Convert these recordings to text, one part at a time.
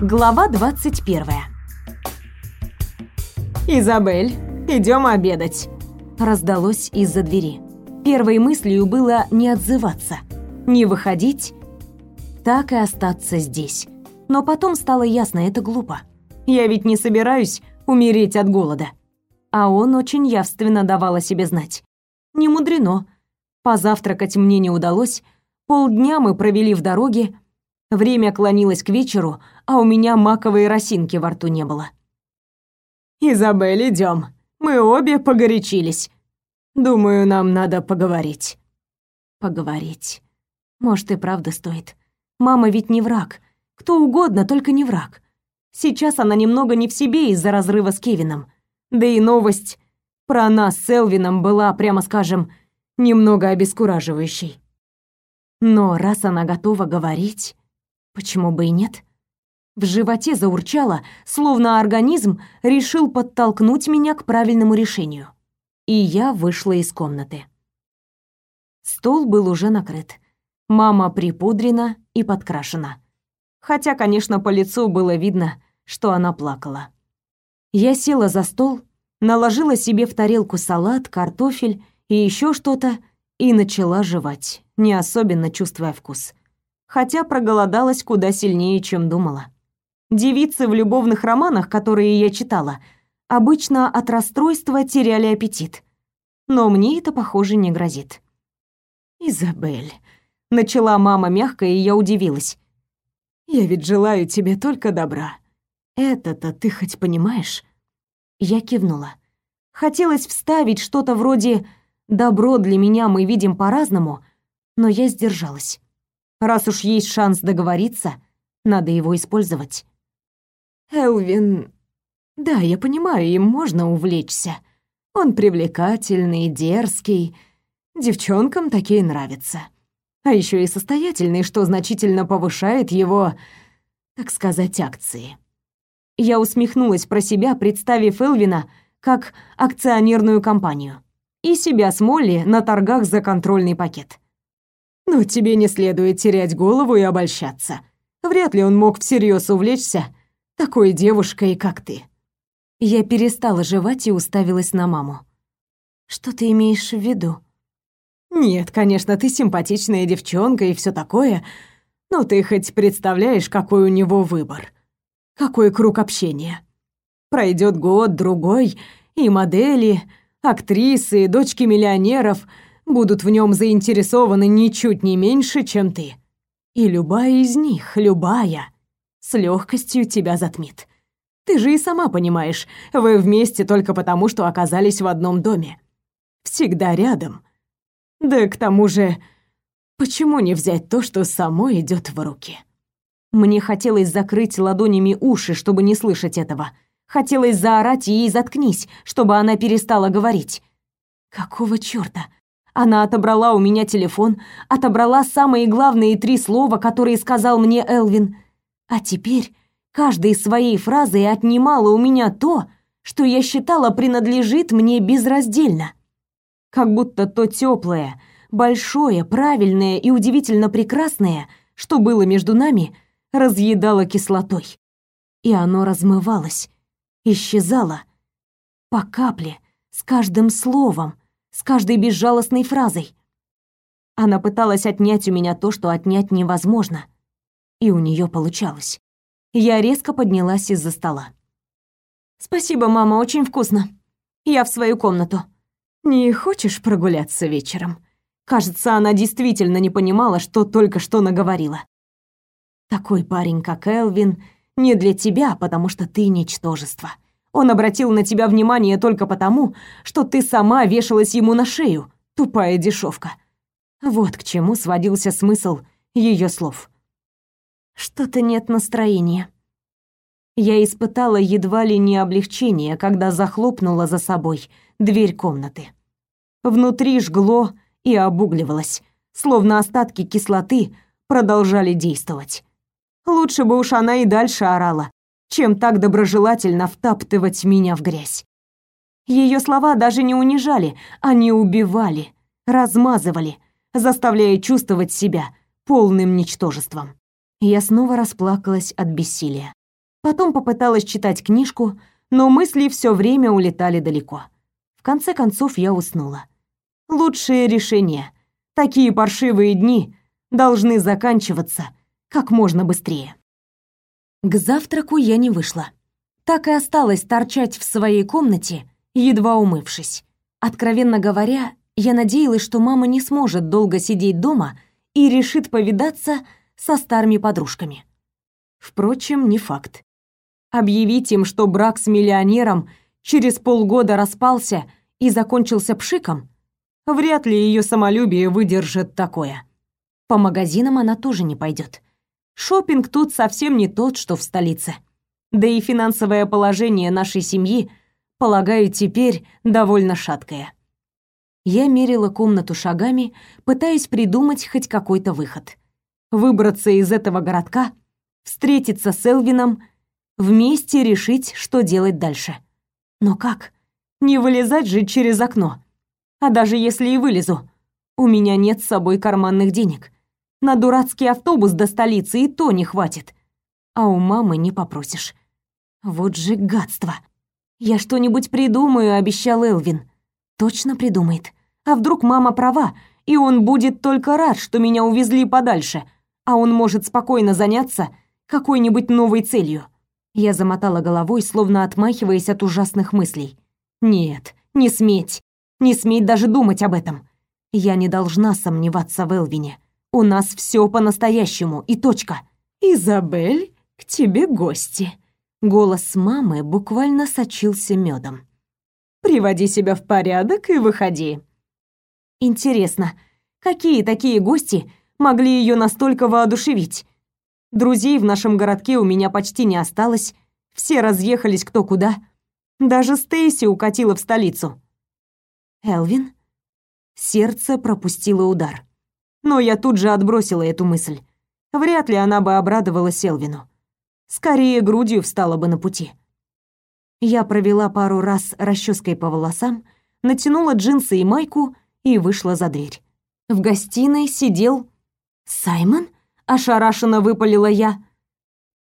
Глава 21. «Изабель, идем обедать», — раздалось из-за двери. Первой мыслью было не отзываться, не выходить, так и остаться здесь. Но потом стало ясно, это глупо. Я ведь не собираюсь умереть от голода. А он очень явственно давал о себе знать. Не мудрено. Позавтракать мне не удалось, полдня мы провели в дороге, время клонилось к вечеру, а у меня маковой росинки во рту не было. «Изабель, идем. Мы обе погорячились. Думаю, нам надо поговорить». Поговорить. Может, и правда стоит. Мама ведь не враг. Кто угодно, только не враг. Сейчас она немного не в себе из-за разрыва с Кевином. Да и новость про нас с Элвином была, прямо скажем, немного обескураживающей. Но раз она готова говорить, почему бы и нет? В животе заурчало, словно организм решил подтолкнуть меня к правильному решению. И я вышла из комнаты. Стол был уже накрыт. Мама припудрена и подкрашена. Хотя, конечно, по лицу было видно, что она плакала. Я села за стол, наложила себе в тарелку салат, картофель и еще что-то и начала жевать, не особенно чувствуя вкус. Хотя проголодалась куда сильнее, чем думала. Девицы в любовных романах, которые я читала, обычно от расстройства теряли аппетит. Но мне это, похоже, не грозит. «Изабель», — начала мама мягко, и я удивилась. «Я ведь желаю тебе только добра. Это-то ты хоть понимаешь?» Я кивнула. Хотелось вставить что-то вроде «добро для меня мы видим по-разному», но я сдержалась. Раз уж есть шанс договориться, надо его использовать. Элвин... Да, я понимаю, им можно увлечься. Он привлекательный, дерзкий. Девчонкам такие нравятся. А еще и состоятельный, что значительно повышает его, так сказать, акции. Я усмехнулась про себя, представив Элвина как акционерную компанию и себя с Молли на торгах за контрольный пакет. Но тебе не следует терять голову и обольщаться. Вряд ли он мог всерьез увлечься такой девушкой, как ты. Я перестала жевать и уставилась на маму. Что ты имеешь в виду? Нет, конечно, ты симпатичная девчонка и все такое, но ты хоть представляешь, какой у него выбор? Какой круг общения? Пройдет год, другой, и модели, актрисы, дочки миллионеров будут в нем заинтересованы ничуть не меньше, чем ты. И любая из них, любая, с легкостью тебя затмит. Ты же и сама понимаешь, вы вместе только потому, что оказались в одном доме. Всегда рядом. Да к тому же, почему не взять то, что само идет в руки? Мне хотелось закрыть ладонями уши, чтобы не слышать этого. Хотелось заорать ей «заткнись», чтобы она перестала говорить. Какого чёрта? Она отобрала у меня телефон, отобрала самые главные три слова, которые сказал мне Элвин — а теперь каждой своей фразой отнимала у меня то, что я считала принадлежит мне безраздельно. Как будто то теплое, большое, правильное и удивительно прекрасное, что было между нами, разъедало кислотой. И оно размывалось, исчезало по капле, с каждым словом, с каждой безжалостной фразой. Она пыталась отнять у меня то, что отнять невозможно — и у нее получалось. Я резко поднялась из-за стола. «Спасибо, мама, очень вкусно. Я в свою комнату. Не хочешь прогуляться вечером?» Кажется, она действительно не понимала, что только что наговорила. «Такой парень, как Элвин, не для тебя, потому что ты ничтожество. Он обратил на тебя внимание только потому, что ты сама вешалась ему на шею, тупая дешевка. Вот к чему сводился смысл ее слов. Что-то нет настроения. Я испытала едва ли не облегчение, когда захлопнула за собой дверь комнаты. Внутри жгло и обугливалось, словно остатки кислоты продолжали действовать. Лучше бы уж она и дальше орала, чем так доброжелательно втаптывать меня в грязь. Ее слова даже не унижали, они убивали, размазывали, заставляя чувствовать себя полным ничтожеством. Я снова расплакалась от бессилия. Потом попыталась читать книжку, но мысли все время улетали далеко. В конце концов я уснула. Лучшее решение. Такие паршивые дни должны заканчиваться как можно быстрее. К завтраку я не вышла. Так и осталась торчать в своей комнате, едва умывшись. Откровенно говоря, я надеялась, что мама не сможет долго сидеть дома и решит повидаться со старыми подружками. Впрочем, не факт. Объявить им, что брак с миллионером через полгода распался и закончился пшиком, вряд ли ее самолюбие выдержит такое. По магазинам она тоже не пойдет. Шопинг тут совсем не тот, что в столице. Да и финансовое положение нашей семьи, полагаю, теперь довольно шаткое. Я мерила комнату шагами, пытаясь придумать хоть какой-то выход. Выбраться из этого городка, встретиться с Элвином, вместе решить, что делать дальше. Но как? Не вылезать же через окно. А даже если и вылезу, у меня нет с собой карманных денег. На дурацкий автобус до столицы и то не хватит. А у мамы не попросишь. Вот же гадство. Я что-нибудь придумаю, обещал Элвин. Точно придумает. А вдруг мама права, и он будет только рад, что меня увезли подальше, а он может спокойно заняться какой-нибудь новой целью. Я замотала головой, словно отмахиваясь от ужасных мыслей. Нет, не сметь. Не сметь даже думать об этом. Я не должна сомневаться в Элвине. У нас все по-настоящему, и точка. Изабель, к тебе гости. Голос мамы буквально сочился медом. Приводи себя в порядок и выходи. Интересно, какие такие гости могли ее настолько воодушевить? Друзей в нашем городке у меня почти не осталось, все разъехались кто куда. Даже Стейси укатила в столицу. Элвин? Сердце пропустило удар. Но я тут же отбросила эту мысль. Вряд ли она бы обрадовалась Элвину. Скорее грудью встала бы на пути. Я провела пару раз расческой по волосам, натянула джинсы и майку и вышла за дверь. В гостиной сидел Саймон, ошарашенно выпалила я.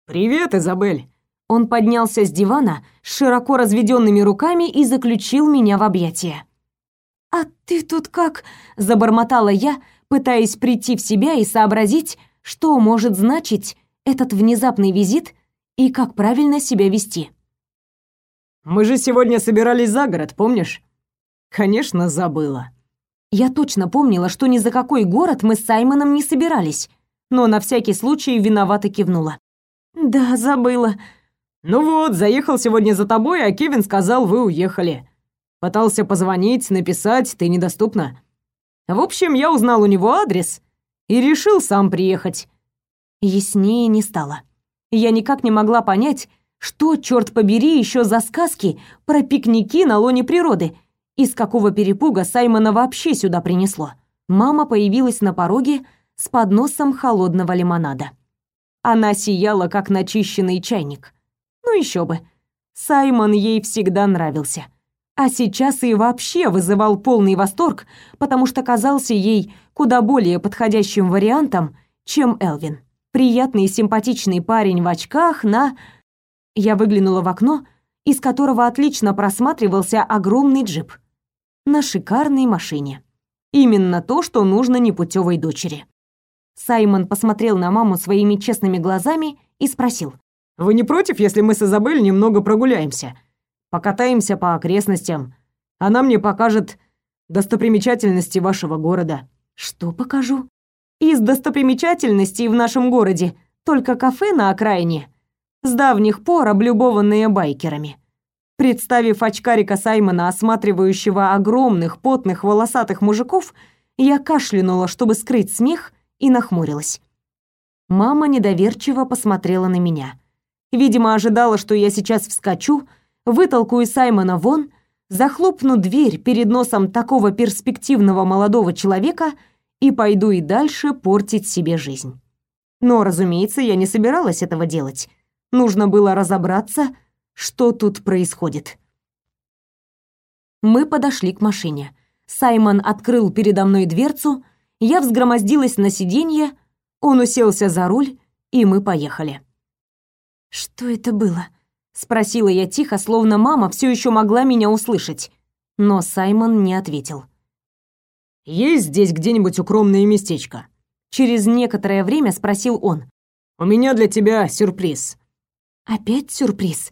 Привет, Изабель. Он поднялся с дивана с широко разведенными руками и заключил меня в объятия. А ты тут как? забормотала я, пытаясь прийти в себя и сообразить, что может значить этот внезапный визит и как правильно себя вести. Мы же сегодня собирались за город, помнишь? Конечно, забыла. Я точно помнила, что ни за какой город мы с Саймоном не собирались, но на всякий случай виновато кивнула. Да, забыла. Ну вот, заехал сегодня за тобой, а Кевин сказал, вы уехали. Пытался позвонить, написать, ты недоступна. В общем, я узнал у него адрес и решил сам приехать. Яснее не стало. Я никак не могла понять, что, черт побери, еще за сказки про пикники на лоне природы — из какого перепуга Саймона вообще сюда принесло? Мама появилась на пороге с подносом холодного лимонада. Она сияла, как начищенный чайник. Ну еще бы. Саймон ей всегда нравился. А сейчас и вообще вызывал полный восторг, потому что казался ей куда более подходящим вариантом, чем Элвин. Приятный и симпатичный парень в очках на... Я выглянула в окно, из которого отлично просматривался огромный джип на шикарной машине. Именно то, что нужно непутевой дочери. Саймон посмотрел на маму своими честными глазами и спросил. «Вы не против, если мы с Изабель немного прогуляемся? Покатаемся по окрестностям. Она мне покажет достопримечательности вашего города». «Что покажу?» «Из достопримечательностей в нашем городе только кафе на окраине, с давних пор облюбованные байкерами. Представив очкарика Саймона, осматривающего огромных, потных, волосатых мужиков, я кашлянула, чтобы скрыть смех, и нахмурилась. Мама недоверчиво посмотрела на меня. Видимо, ожидала, что я сейчас вскочу, вытолкаю Саймона вон, захлопну дверь перед носом такого перспективного молодого человека и пойду и дальше портить себе жизнь. Но, разумеется, я не собиралась этого делать. Нужно было разобраться, что тут происходит. Мы подошли к машине. Саймон открыл передо мной дверцу, я взгромоздилась на сиденье, он уселся за руль, и мы поехали. Что это было? Спросила я тихо, словно мама все еще могла меня услышать. Но Саймон не ответил. Есть здесь где-нибудь укромное местечко? Через некоторое время спросил он. У меня для тебя сюрприз. Опять сюрприз.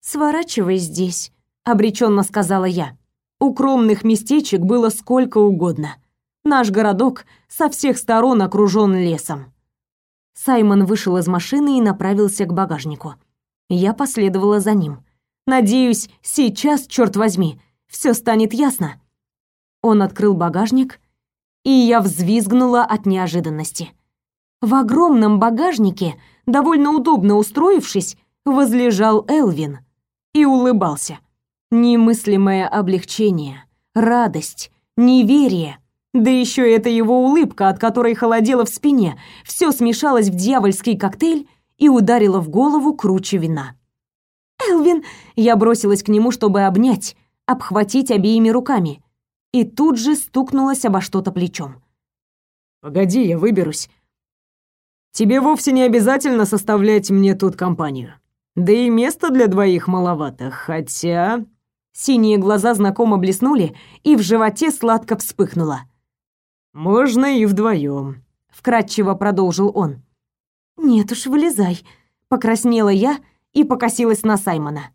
Сворачивай здесь, обреченно сказала я. Укромных местечек было сколько угодно. Наш городок со всех сторон окружен лесом. Саймон вышел из машины и направился к багажнику. Я последовала за ним. Надеюсь, сейчас, черт возьми, все станет ясно. Он открыл багажник, и я взвизгнула от неожиданности. В огромном багажнике, довольно удобно устроившись, возлежал Элвин и улыбался. Немыслимое облегчение, радость, неверие, да еще это его улыбка, от которой холодело в спине, все смешалось в дьявольский коктейль и ударило в голову круче вина. «Элвин!» Я бросилась к нему, чтобы обнять, обхватить обеими руками и тут же стукнулась обо что-то плечом. «Погоди, я выберусь. Тебе вовсе не обязательно составлять мне тут компанию. Да и места для двоих маловато, хотя...» Синие глаза знакомо блеснули, и в животе сладко вспыхнуло. «Можно и вдвоем», — вкратчиво продолжил он. «Нет уж, вылезай», — покраснела я и покосилась на Саймона.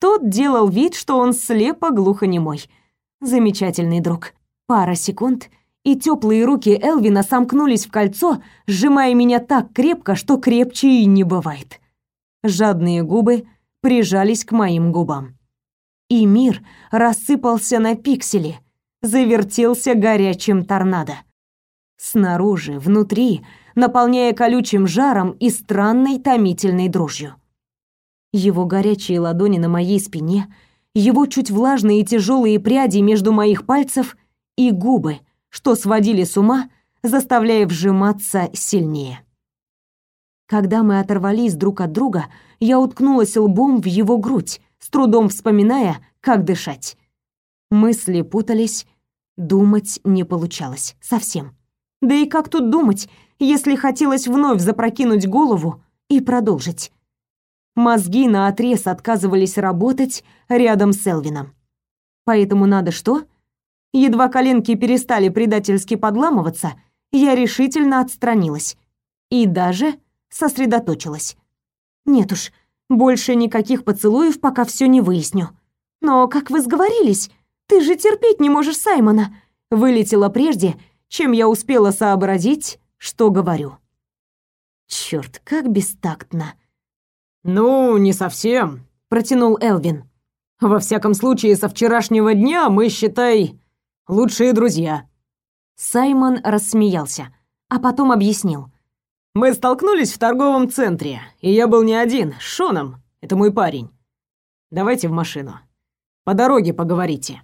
Тот делал вид, что он слепо-глухонемой. Замечательный друг. Пара секунд, и теплые руки Элвина сомкнулись в кольцо, сжимая меня так крепко, что крепче и не бывает. Жадные губы прижались к моим губам. И мир рассыпался на пиксели, завертелся горячим торнадо. Снаружи, внутри, наполняя колючим жаром и странной томительной дрожью. Его горячие ладони на моей спине — его чуть влажные и тяжелые пряди между моих пальцев и губы, что сводили с ума, заставляя вжиматься сильнее. Когда мы оторвались друг от друга, я уткнулась лбом в его грудь, с трудом вспоминая, как дышать. Мысли путались, думать не получалось совсем. Да и как тут думать, если хотелось вновь запрокинуть голову и продолжить? Мозги наотрез отказывались работать рядом с Элвином. Поэтому надо что? Едва коленки перестали предательски подламываться, я решительно отстранилась и даже сосредоточилась. Нет уж, больше никаких поцелуев, пока все не выясню. Но как вы сговорились? Ты же терпеть не можешь Саймона. Вылетела прежде, чем я успела сообразить, что говорю. Черт, как бестактно. «Ну, не совсем», — протянул Элвин. «Во всяком случае, со вчерашнего дня мы, считай, лучшие друзья». Саймон рассмеялся, а потом объяснил. «Мы столкнулись в торговом центре, и я был не один, с Шоном, это мой парень. Давайте в машину. По дороге поговорите».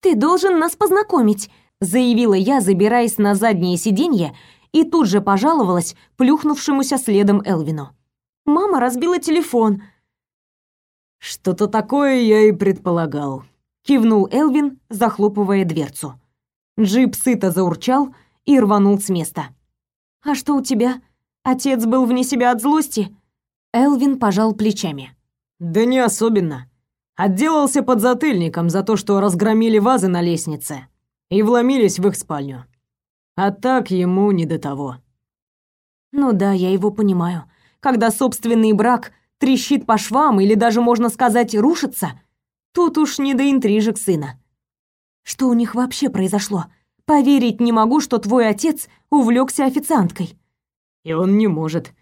«Ты должен нас познакомить», — заявила я, забираясь на заднее сиденье, и тут же пожаловалась плюхнувшемуся следом Элвину. Мама разбила телефон. Что-то такое я и предполагал, кивнул Элвин, захлопывая дверцу. Джип сыто заурчал и рванул с места. А что у тебя? Отец был вне себя от злости? Элвин пожал плечами. Да не особенно. Отделался под затыльником за то, что разгромили вазы на лестнице и вломились в их спальню. А так ему не до того. Ну да, я его понимаю когда собственный брак трещит по швам или даже, можно сказать, рушится, тут уж не до интрижек сына. Что у них вообще произошло? Поверить не могу, что твой отец увлекся официанткой. И он не может.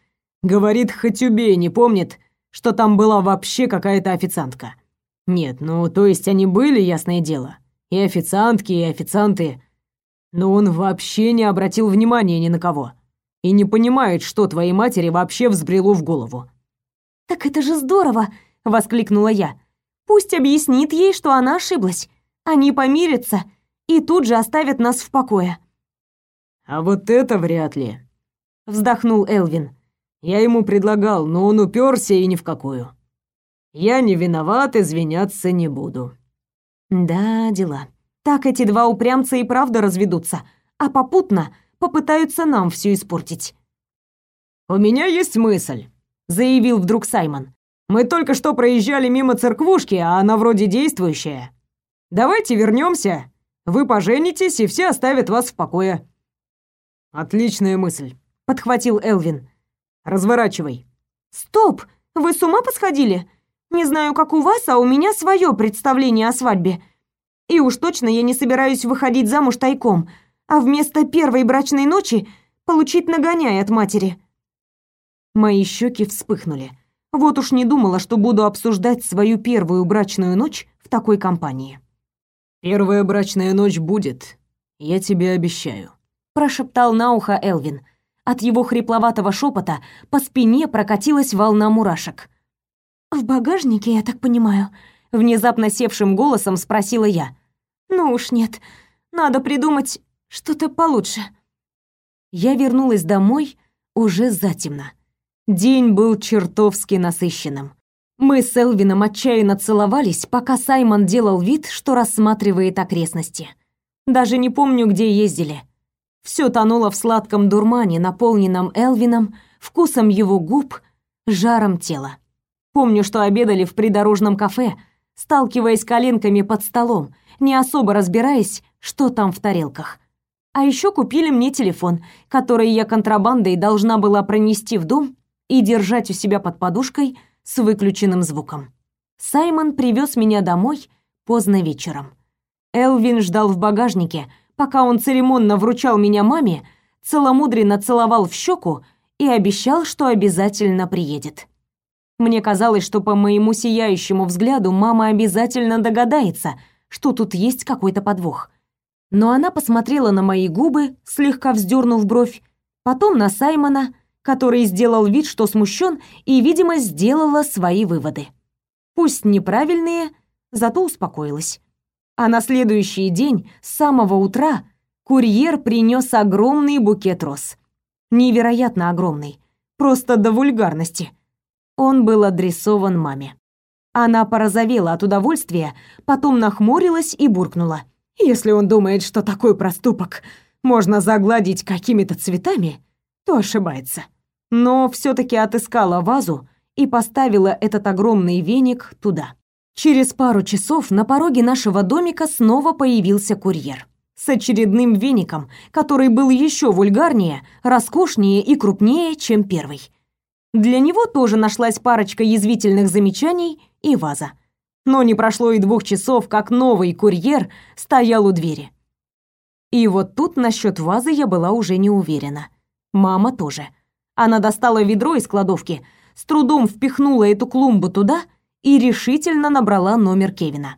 Говорит, хоть убей, не помнит, что там была вообще какая-то официантка. Нет, ну, то есть они были, ясное дело. И официантки, и официанты. Но он вообще не обратил внимания ни на кого и не понимает, что твоей матери вообще взбрело в голову. «Так это же здорово!» — воскликнула я. «Пусть объяснит ей, что она ошиблась. Они помирятся и тут же оставят нас в покое». «А вот это вряд ли», — вздохнул Элвин. «Я ему предлагал, но он уперся и ни в какую. Я не виноват, извиняться не буду». «Да, дела. Так эти два упрямца и правда разведутся, а попутно попытаются нам все испортить. У меня есть мысль. заявил вдруг Саймон. Мы только что проезжали мимо церквушки, а она вроде действующая. Давайте вернемся. Вы поженитесь, и все оставят вас в покое. Отличная мысль, подхватил Элвин. Разворачивай. Стоп, вы с ума посходили? Не знаю, как у вас, а у меня свое представление о свадьбе. И уж точно я не собираюсь выходить замуж тайком, а вместо первой брачной ночи получить нагоняй от матери. Мои щеки вспыхнули. Вот уж не думала, что буду обсуждать свою первую брачную ночь в такой компании. Первая брачная ночь будет, я тебе обещаю, прошептал на ухо Элвин. От его хрипловатого шепота по спине прокатилась волна мурашек. В багажнике, я так понимаю, внезапно севшим голосом спросила я. Ну уж нет. Надо придумать что-то получше. Я вернулась домой уже затемно. День был чертовски насыщенным. Мы с Элвином отчаянно целовались, пока Саймон делал вид, что рассматривает окрестности. Даже не помню, где ездили. Все тонуло в сладком дурмане, наполненном Элвином, вкусом его губ, жаром тела. Помню, что обедали в придорожном кафе, сталкиваясь коленками под столом, не особо разбираясь, что там в тарелках. А еще купили мне телефон, который я контрабандой должна была пронести в дом и держать у себя под подушкой с выключенным звуком. Саймон привез меня домой поздно вечером. Элвин ждал в багажнике, пока он церемонно вручал меня маме, целомудренно целовал в щеку и обещал, что обязательно приедет. Мне казалось, что по моему сияющему взгляду мама обязательно догадается, что тут есть какой-то подвох. Но она посмотрела на мои губы, слегка вздернув бровь, потом на Саймона, который сделал вид, что смущен, и, видимо, сделала свои выводы. Пусть неправильные, зато успокоилась. А на следующий день, с самого утра, курьер принес огромный букет роз. Невероятно огромный, просто до вульгарности. Он был адресован маме. Она порозовела от удовольствия, потом нахмурилась и буркнула. «Если он думает, что такой проступок можно загладить какими-то цветами, то ошибается» но все-таки отыскала вазу и поставила этот огромный веник туда. Через пару часов на пороге нашего домика снова появился курьер с очередным веником, который был еще вульгарнее, роскошнее и крупнее, чем первый. Для него тоже нашлась парочка язвительных замечаний и ваза. Но не прошло и двух часов, как новый курьер стоял у двери. И вот тут насчет вазы я была уже не уверена. Мама тоже. Она достала ведро из кладовки, с трудом впихнула эту клумбу туда и решительно набрала номер Кевина.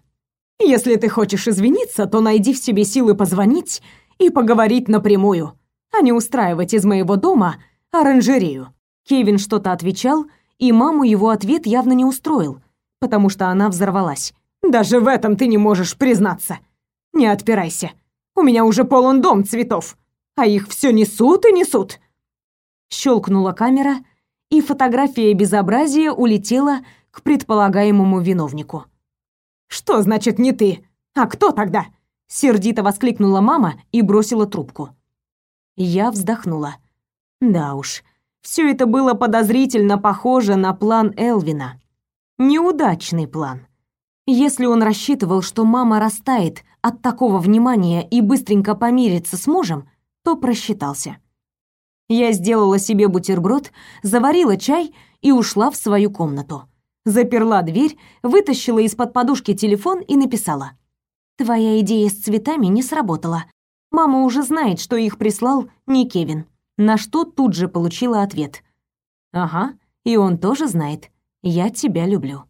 «Если ты хочешь извиниться, то найди в себе силы позвонить и поговорить напрямую, а не устраивать из моего дома оранжерею». Кевин что-то отвечал, и маму его ответ явно не устроил, потому что она взорвалась. «Даже в этом ты не можешь признаться. Не отпирайся. У меня уже полон дом цветов, а их все несут и несут. Щелкнула камера, и фотография безобразия улетела к предполагаемому виновнику. «Что значит не ты? А кто тогда?» Сердито воскликнула мама и бросила трубку. Я вздохнула. Да уж, все это было подозрительно похоже на план Элвина. Неудачный план. Если он рассчитывал, что мама растает от такого внимания и быстренько помирится с мужем, то просчитался. Я сделала себе бутерброд, заварила чай и ушла в свою комнату. Заперла дверь, вытащила из-под подушки телефон и написала. «Твоя идея с цветами не сработала. Мама уже знает, что их прислал не Кевин». На что тут же получила ответ. «Ага, и он тоже знает. Я тебя люблю».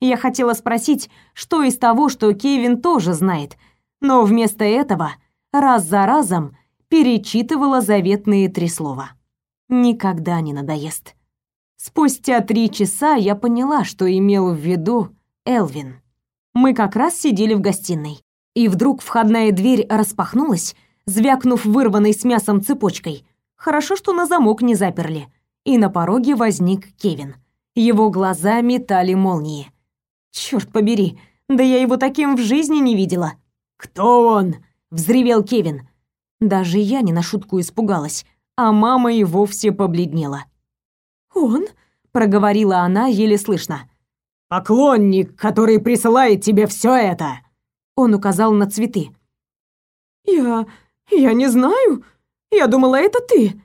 Я хотела спросить, что из того, что Кевин тоже знает, но вместо этого раз за разом перечитывала заветные три слова. Никогда не надоест. Спустя три часа я поняла, что имел в виду Элвин. Мы как раз сидели в гостиной, и вдруг входная дверь распахнулась, звякнув вырванной с мясом цепочкой. Хорошо, что на замок не заперли. И на пороге возник Кевин. Его глаза метали молнии. Черт побери, да я его таким в жизни не видела. «Кто он?» — взревел Кевин. Даже я не на шутку испугалась, а мама и вовсе побледнела. «Он?» — проговорила она еле слышно. Поклонник, который присылает тебе все это. Он указал на цветы. Я я не знаю. Я думала, это ты.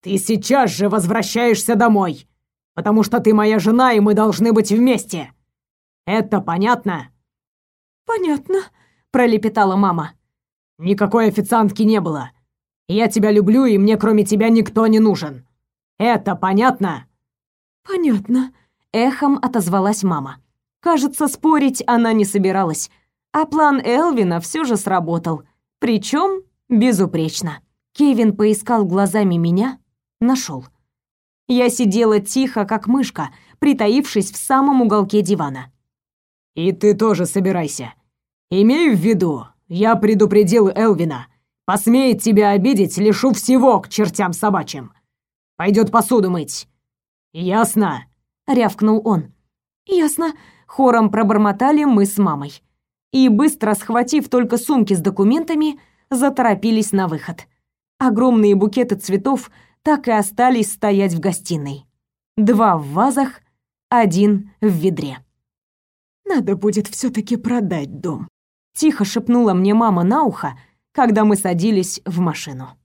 Ты сейчас же возвращаешься домой, потому что ты моя жена, и мы должны быть вместе. Это понятно? Понятно, пролепетала мама. Никакой официантки не было. Я тебя люблю, и мне кроме тебя никто не нужен. Это понятно? Понятно, эхом отозвалась мама. Кажется, спорить она не собиралась, а план Элвина все же сработал, причем безупречно. Кевин поискал глазами меня, нашел. Я сидела тихо, как мышка, притаившись в самом уголке дивана. «И ты тоже собирайся. Имею в виду, я предупредил Элвина. Посмеет тебя обидеть, лишу всего к чертям собачьим. Пойдет посуду мыть. Ясно?» — рявкнул он. «Ясно», — хором пробормотали мы с мамой. И, быстро схватив только сумки с документами, заторопились на выход. Огромные букеты цветов так и остались стоять в гостиной. Два в вазах, один в ведре. «Надо будет все таки продать дом», — тихо шепнула мне мама на ухо, когда мы садились в машину.